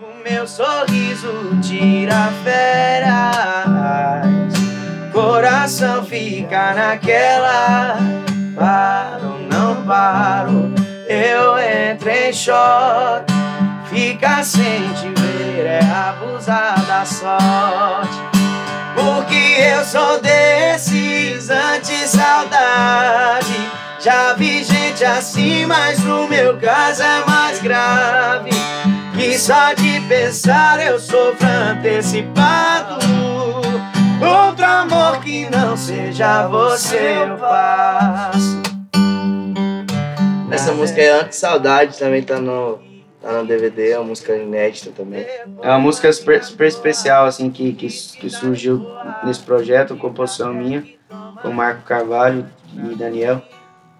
O meu sorriso tira férias, coração fica naquela. Paro, não paro, eu entro em choque. Fica sem te ver é abusar da sorte. Porque eu sou desses anti-saudade. Já vi gente assim, mas no meu caso é mais grave. Que só de pensar eu sofro antecipado. Outro amor que não seja você eu faço. Essa música é Anti-Saudade, também tá no, tá no DVD, é uma música inédita também. É uma música super, super especial, assim, que, que, que surgiu nesse projeto, composição minha, com Marco Carvalho e Daniel.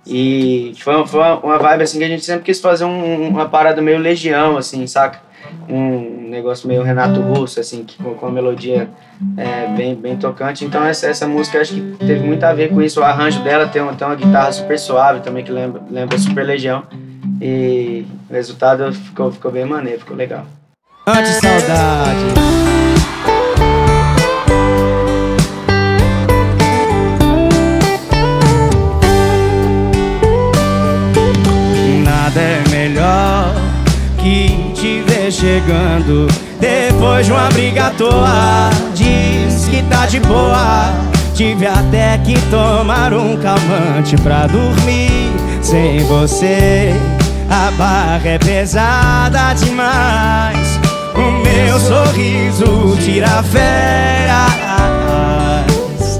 E foi, foi uma vibe assim que a gente sempre quis fazer um, uma parada meio legião, assim, saca? Um negócio meio Renato Russo, assim, que, com, com uma melodia é, bem, bem tocante. Então essa, essa música acho que teve muito a ver com isso. O arranjo dela tem, uma, tem uma guitarra super suave também, que lembra, lembra Super Legião. E o resultado ficou, ficou bem maneiro, ficou legal. Anti-saudade. Nada chegando. Depois de uma briga à toa Diz que tá de boa. Tive até que tomar um calmante pra dormir. Sem você a barra é pesada demais. O meu sorriso tira férias.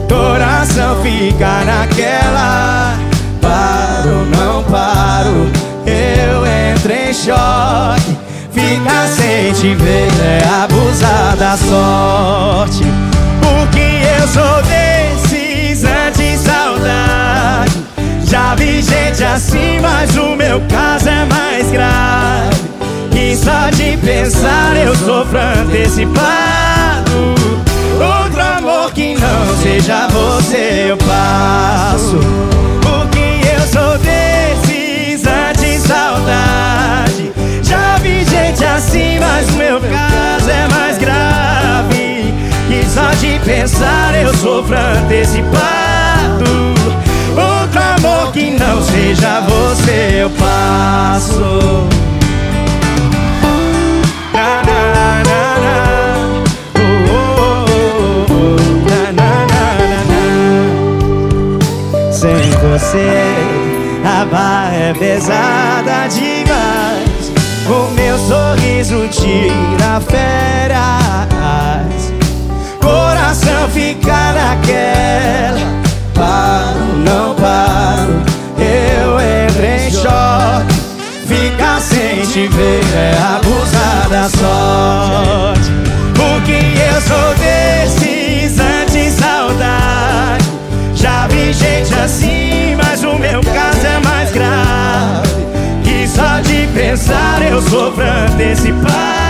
Coração fica naquela. Paro, não paro. Eu entro em choque Ficar sem te ver é abusar da sorte. Porque eu sou desses anti-saudade Já vi gente assim, mas o meu caso é mais grave. E só de pensar eu sofro antecipado Outro amor que não seja você eu eu sofro antecipado Outro amor que não seja você eu passo. Na, na, na. Sem você a barra é pesada demais. O meu sorriso tira Coração te ver é abusar da sorte. Porque eu sou desses anti-saudade Já vi gente assim, mas o meu caso é mais grave. Que só de pensar eu sofro antecipado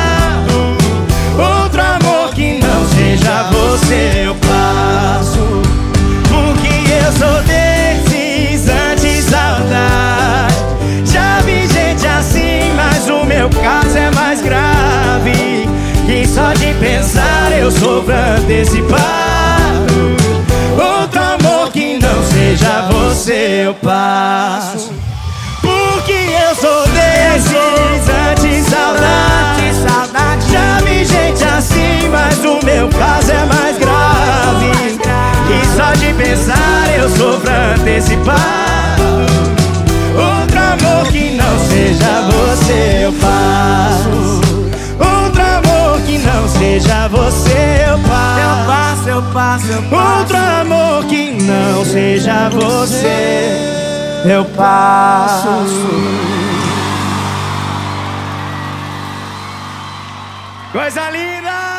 eu sofro antecipado Outro amor que não seja você eu passo Outro amor que não seja você eu passo Coisa linda!